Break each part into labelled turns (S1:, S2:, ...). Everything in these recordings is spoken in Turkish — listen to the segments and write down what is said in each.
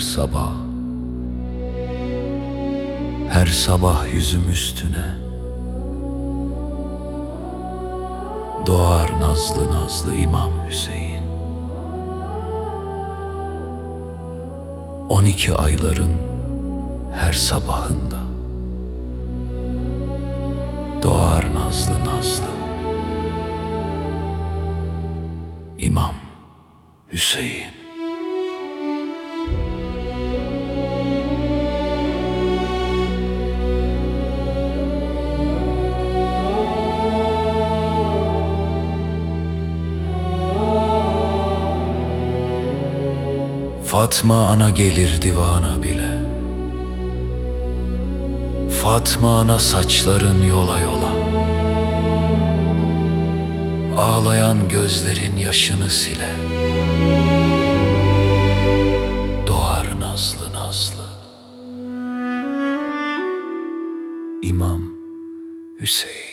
S1: sabah. Her sabah yüzüm üstüne. Doğar nazlı nazlı İmam Hüseyin. On iki ayların her sabahında. Doğar nazlı nazlı İmam Hüseyin Fatma ana gelir divana bile. Fatma ana saçların yola yola. Ağlayan gözlerin yaşını sile. Doğar nazlı nazlı. İmam Hüseyin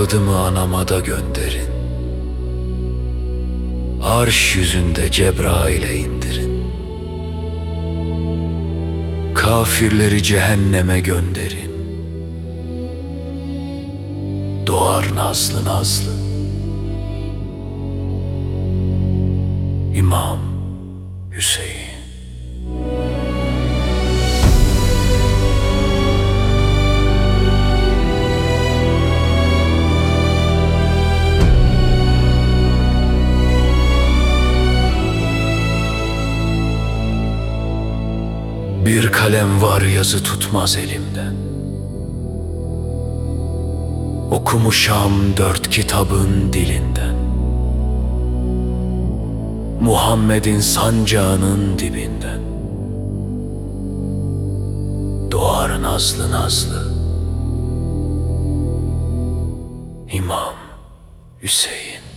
S1: Kağıdımı anama da gönderin. Arş yüzünde Cebrail'e indirin. Kafirleri cehenneme gönderin. Doğar nazlı nazlı. İmam Hüseyin Bir kalem var yazı tutmaz elimden Okumuşam dört kitabın dilinden. Muhammed'in sancağının dibinden. Doğar nazlı nazlı. İmam Hüseyin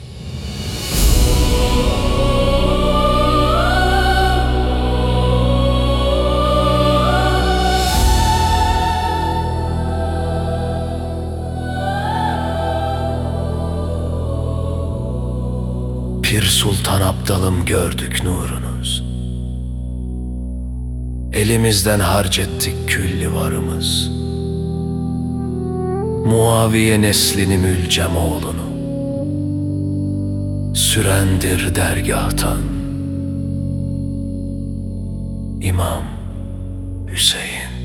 S1: Pir Sultan Abdalım gördük nurunuz. Elimizden harcettik külli varımız. Muaviye neslini mülcem oğlunu. Sürendir dergahtan. İmam Hüseyin.